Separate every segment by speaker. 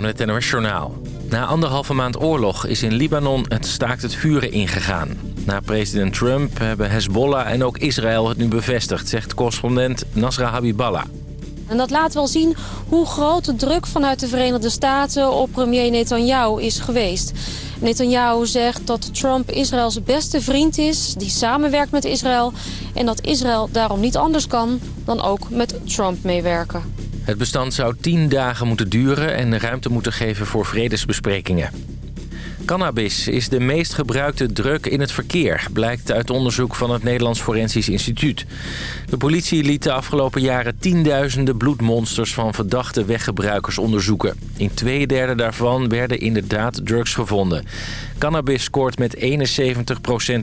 Speaker 1: Met. Na anderhalve maand oorlog is in Libanon het staakt het vuren ingegaan. Na president Trump hebben Hezbollah en ook Israël het nu bevestigd... zegt correspondent Nasra Habiballah.
Speaker 2: En dat laat wel zien hoe groot de druk vanuit de Verenigde Staten op premier Netanyahu is geweest. Netanyahu zegt dat Trump Israëls beste vriend is, die samenwerkt met Israël... en dat Israël daarom niet anders kan dan ook met Trump meewerken.
Speaker 1: Het bestand zou tien dagen moeten duren en ruimte moeten geven voor vredesbesprekingen. Cannabis is de meest gebruikte drug in het verkeer... blijkt uit onderzoek van het Nederlands Forensisch Instituut. De politie liet de afgelopen jaren tienduizenden bloedmonsters... van verdachte weggebruikers onderzoeken. In twee derde daarvan werden inderdaad drugs gevonden. Cannabis scoort met 71%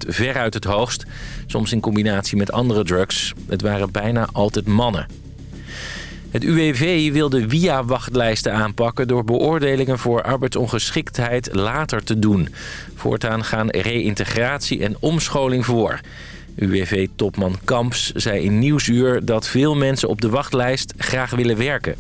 Speaker 1: veruit het hoogst. Soms in combinatie met andere drugs. Het waren bijna altijd mannen. Het UWV wil de WIA-wachtlijsten aanpakken door beoordelingen voor arbeidsongeschiktheid later te doen. Voortaan gaan reïntegratie en omscholing voor. UWV-topman Kamps zei in Nieuwsuur dat veel mensen op de wachtlijst graag willen werken.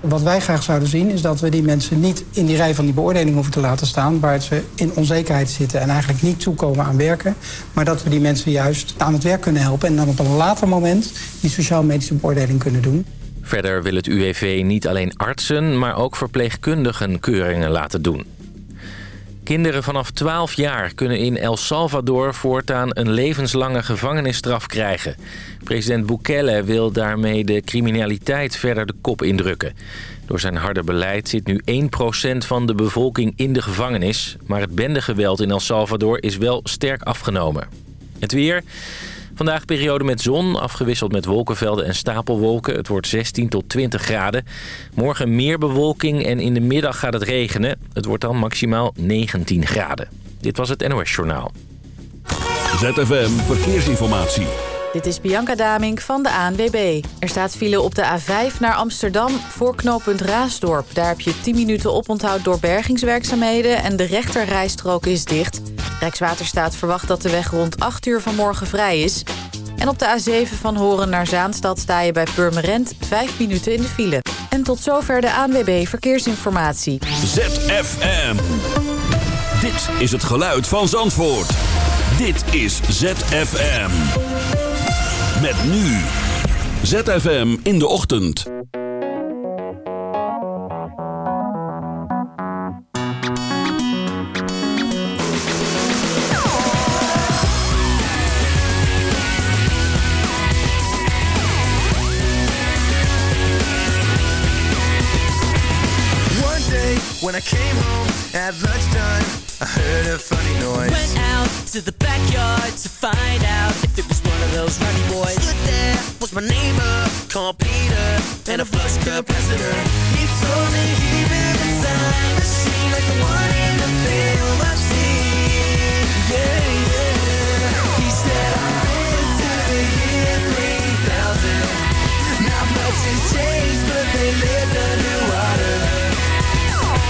Speaker 3: Wat wij graag zouden zien is dat we die mensen niet in die rij van die beoordeling hoeven te laten staan... waar ze in onzekerheid zitten en eigenlijk niet toekomen aan werken. Maar dat we die mensen juist aan het werk kunnen helpen... en dan op een later moment die sociaal-medische beoordeling kunnen doen.
Speaker 1: Verder wil het UWV niet alleen artsen, maar ook verpleegkundigen keuringen laten doen. Kinderen vanaf 12 jaar kunnen in El Salvador voortaan een levenslange gevangenisstraf krijgen. President Bukele wil daarmee de criminaliteit verder de kop indrukken. Door zijn harde beleid zit nu 1% van de bevolking in de gevangenis. Maar het bendegeweld in El Salvador is wel sterk afgenomen. Het weer... Vandaag periode met zon, afgewisseld met wolkenvelden en stapelwolken. Het wordt 16 tot 20 graden. Morgen meer bewolking en in de middag gaat het regenen. Het wordt dan maximaal 19 graden. Dit was het NOS Journaal.
Speaker 4: ZFM Verkeersinformatie.
Speaker 5: Dit is Bianca Damink van de ANWB. Er staat file op de A5 naar Amsterdam voor knooppunt Raasdorp. Daar heb je 10 minuten oponthoud door bergingswerkzaamheden... en de rechterrijstrook is dicht. Rijkswaterstaat verwacht dat de weg rond 8 uur vanmorgen vrij is. En op de A7 van Horen naar Zaanstad sta je bij Purmerend 5 minuten in de file. En tot zover de ANWB Verkeersinformatie.
Speaker 4: ZFM. Dit is het geluid van Zandvoort. Dit is ZFM. Met nu. ZFM in de ochtend.
Speaker 6: I came home at lunchtime, I heard a funny noise.
Speaker 7: Went out to the backyard to find out if it was one of those rowdy boys.
Speaker 6: Stood there was my neighbor called Peter and a flush capacitor. He told me he built a time machine like the one in the film I've seen. Yeah, yeah. He said I've been to the year 3000. Not much has changed, but they lived underwater.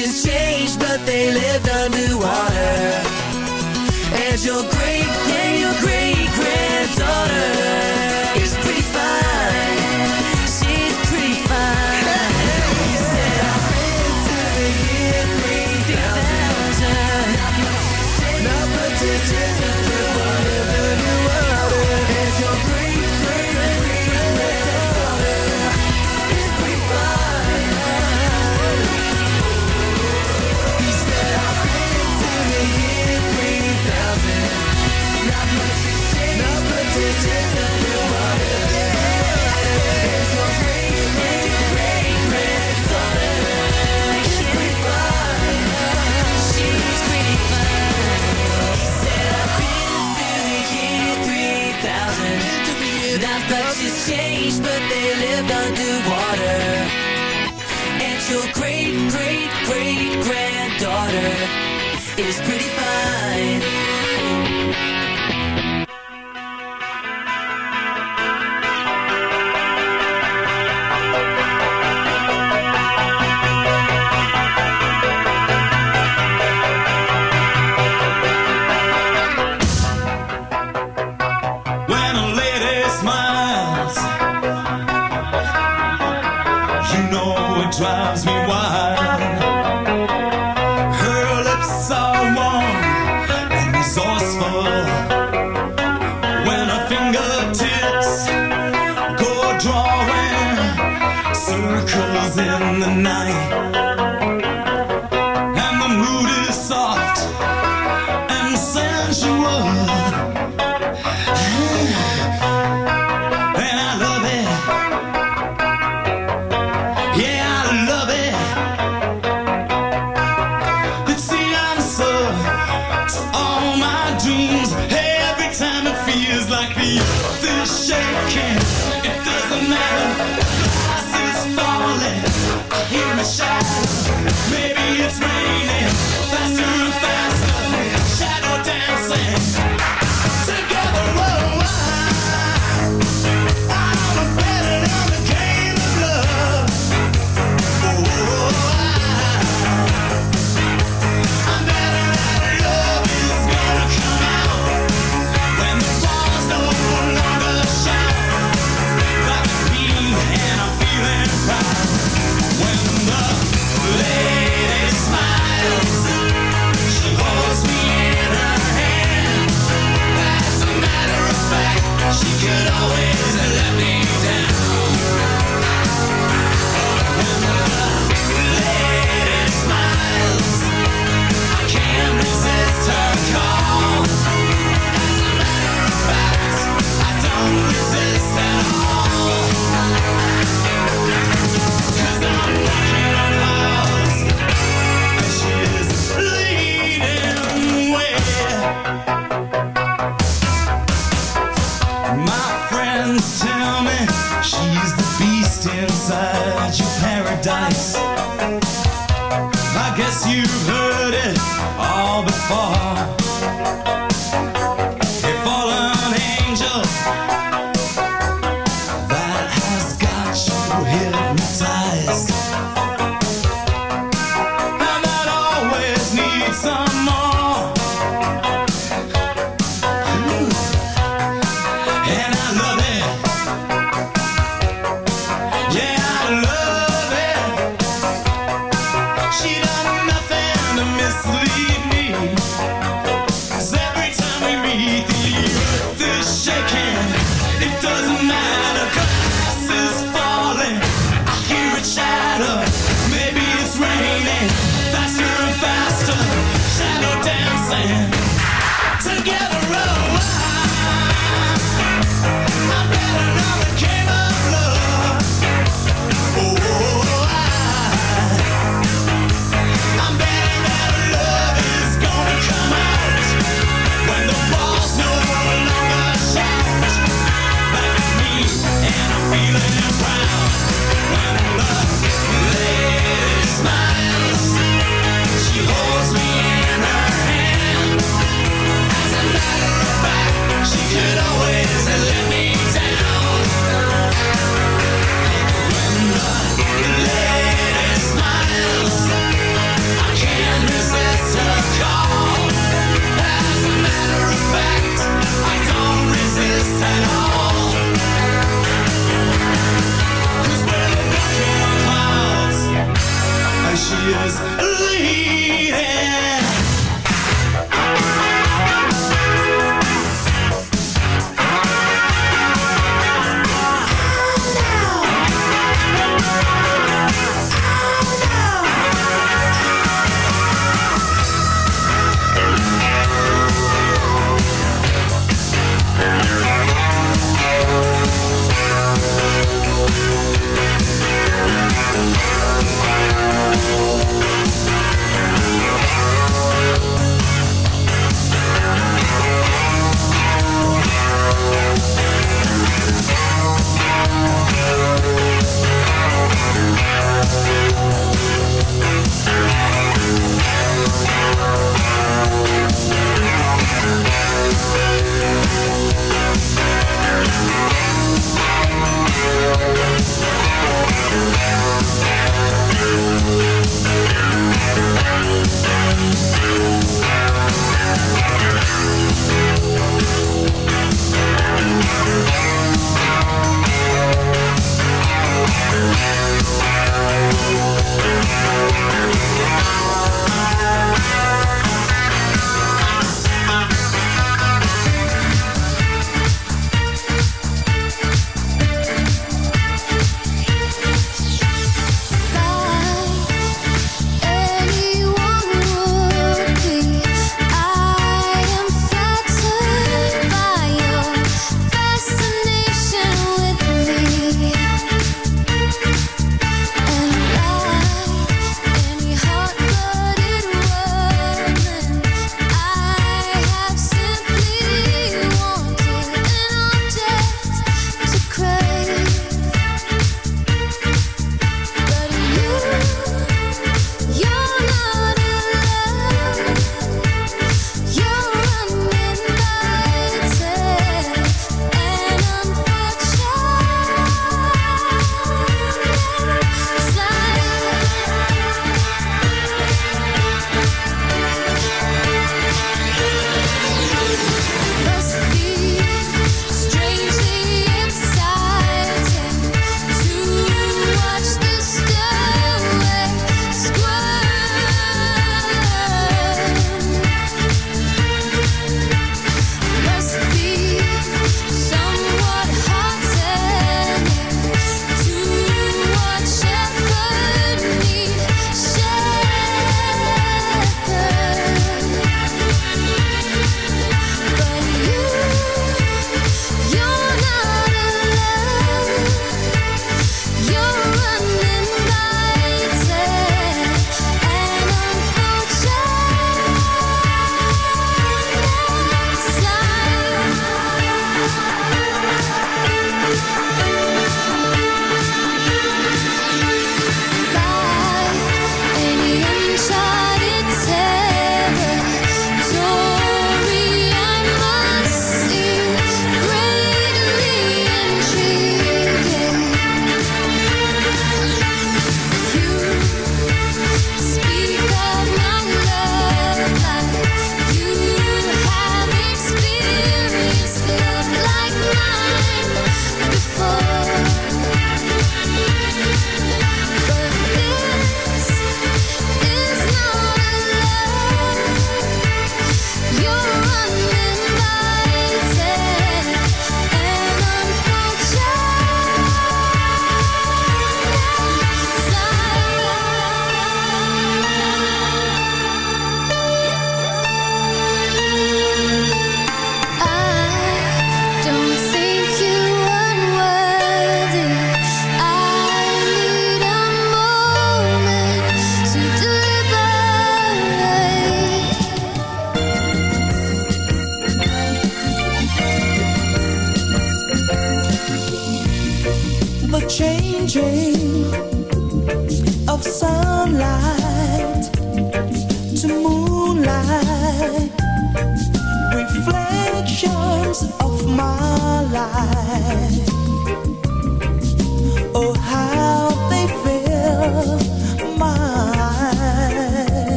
Speaker 6: faces changed, but they lived underwater.
Speaker 8: As your
Speaker 4: grave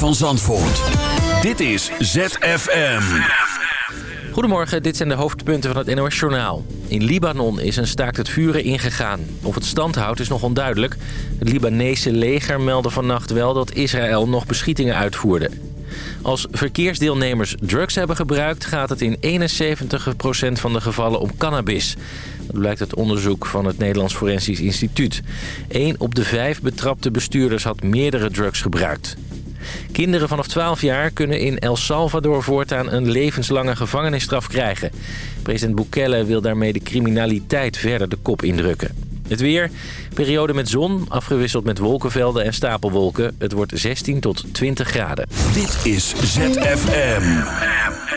Speaker 4: van Zandvoort. Dit is ZFM.
Speaker 1: Goedemorgen, dit zijn de hoofdpunten van het NOS-journaal. In Libanon is een staakt het vuren ingegaan. Of het stand houdt is nog onduidelijk. Het Libanese leger meldde vannacht wel dat Israël nog beschietingen uitvoerde. Als verkeersdeelnemers drugs hebben gebruikt... gaat het in 71% van de gevallen om cannabis. Dat blijkt uit onderzoek van het Nederlands Forensisch Instituut. Eén op de vijf betrapte bestuurders had meerdere drugs gebruikt. Kinderen vanaf 12 jaar kunnen in El Salvador voortaan een levenslange gevangenisstraf krijgen. President Bukele wil daarmee de criminaliteit verder de kop indrukken. Het weer, periode met zon, afgewisseld met wolkenvelden en stapelwolken. Het wordt 16 tot 20 graden.
Speaker 4: Dit is ZFM.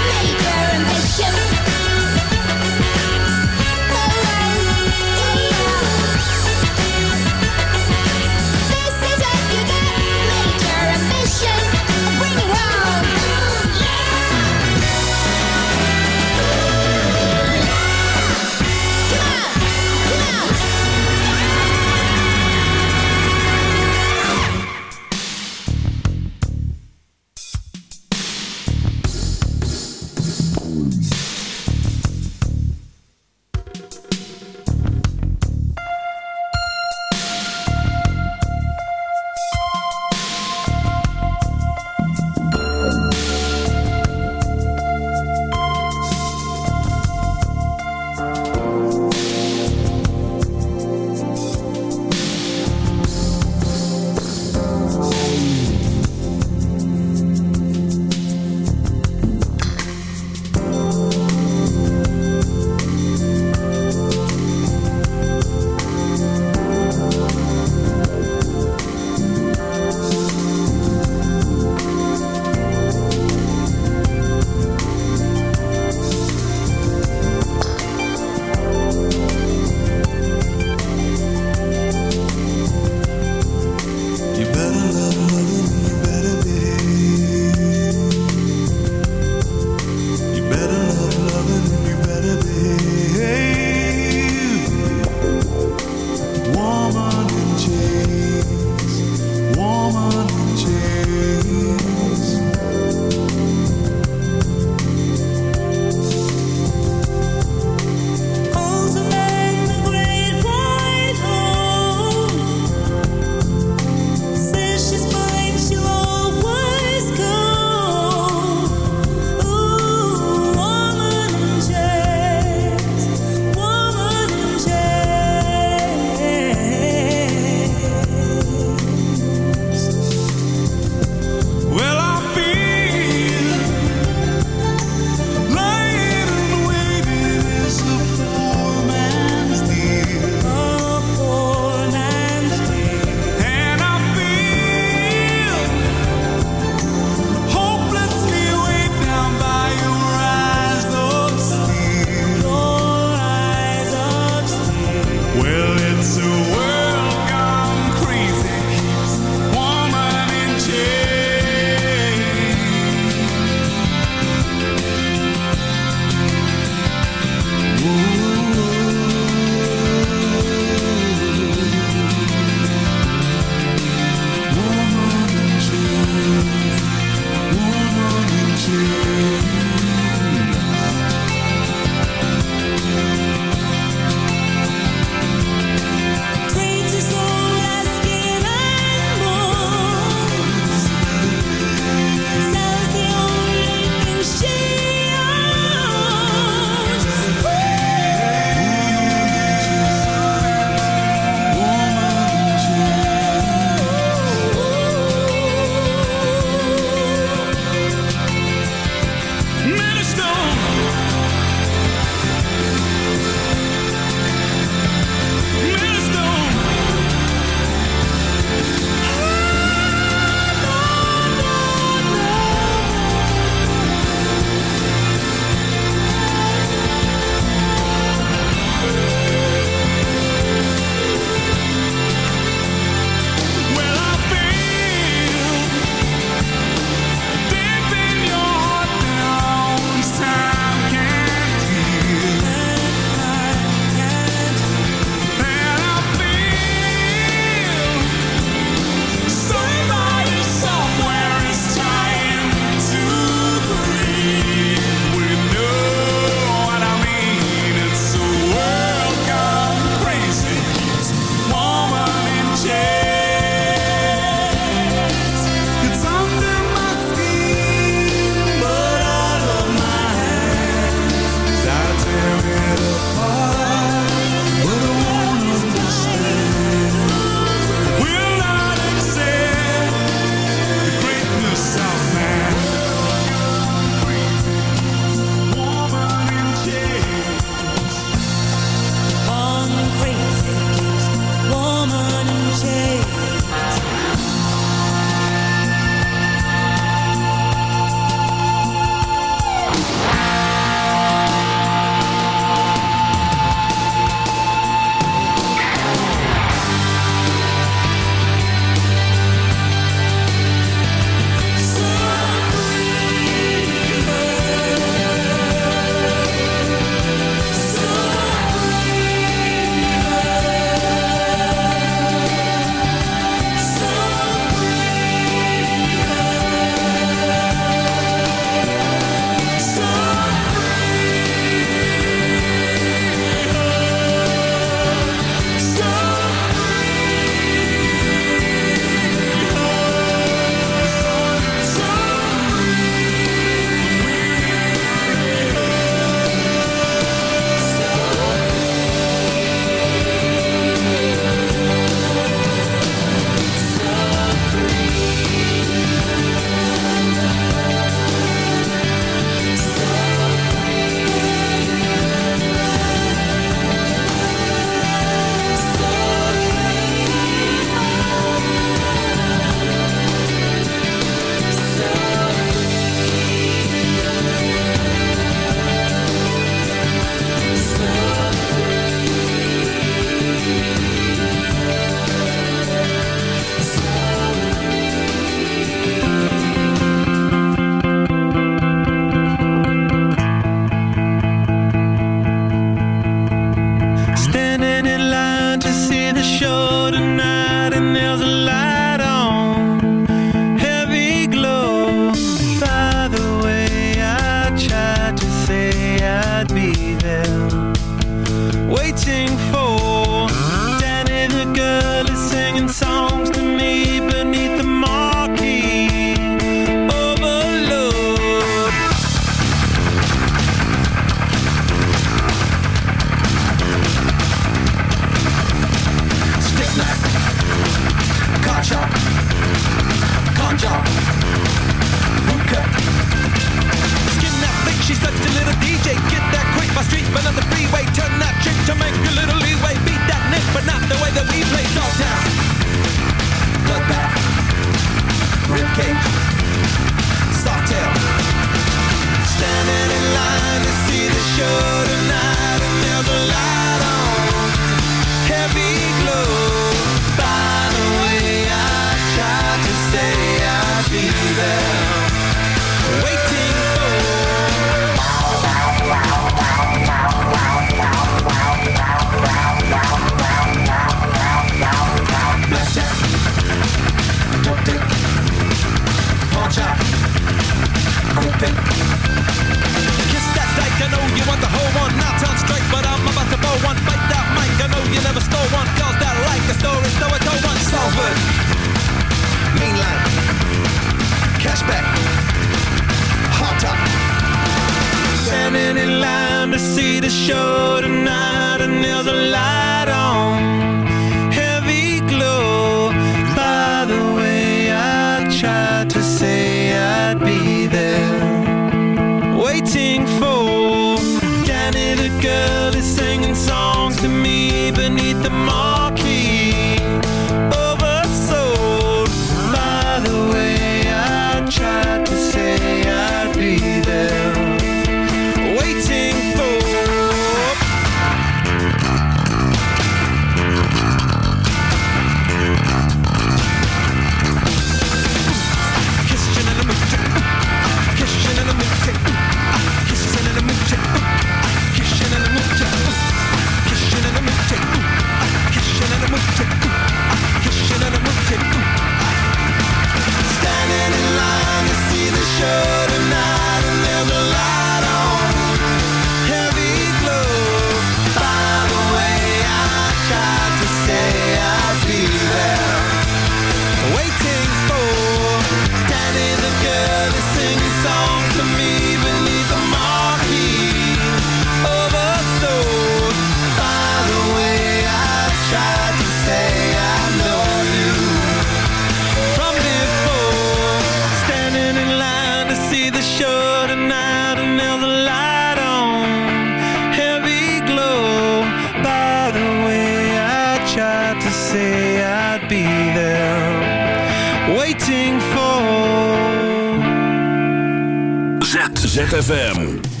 Speaker 9: ZFM.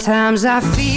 Speaker 10: Sometimes I feel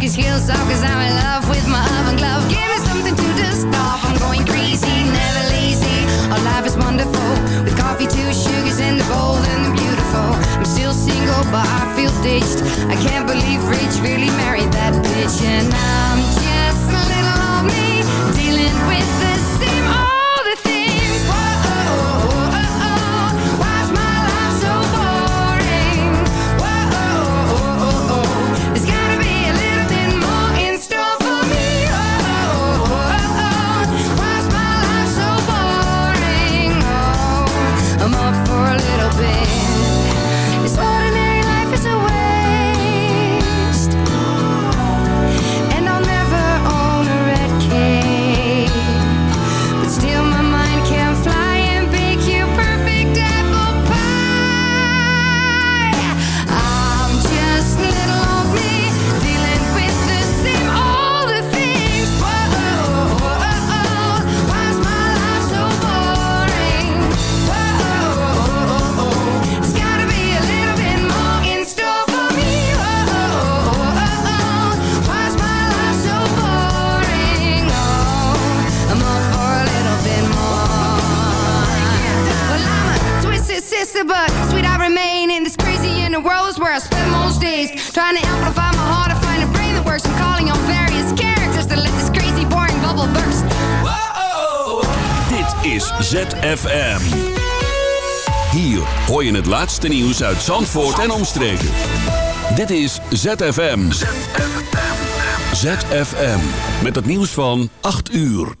Speaker 10: took his heels off Cause I'm in love with my oven glove. Give me something to dust off I'm going crazy, never lazy. Our life is wonderful With coffee, two sugars and the bowl, and the beautiful. I'm still single but I feel ditched. I can't believe Rich really married that bitch And I'm sister, but sweet I remain in this crazy in world is where I spend most days trying to amplify my heart to find a brain that works. I'm calling on various characters to let this crazy boring bubble burst. Whoa.
Speaker 4: Dit is ZFM. Hier hoor je het laatste nieuws uit Zandvoort en omstreken. Dit is ZFM. ZFM. ZFM. Met het nieuws van 8 uur.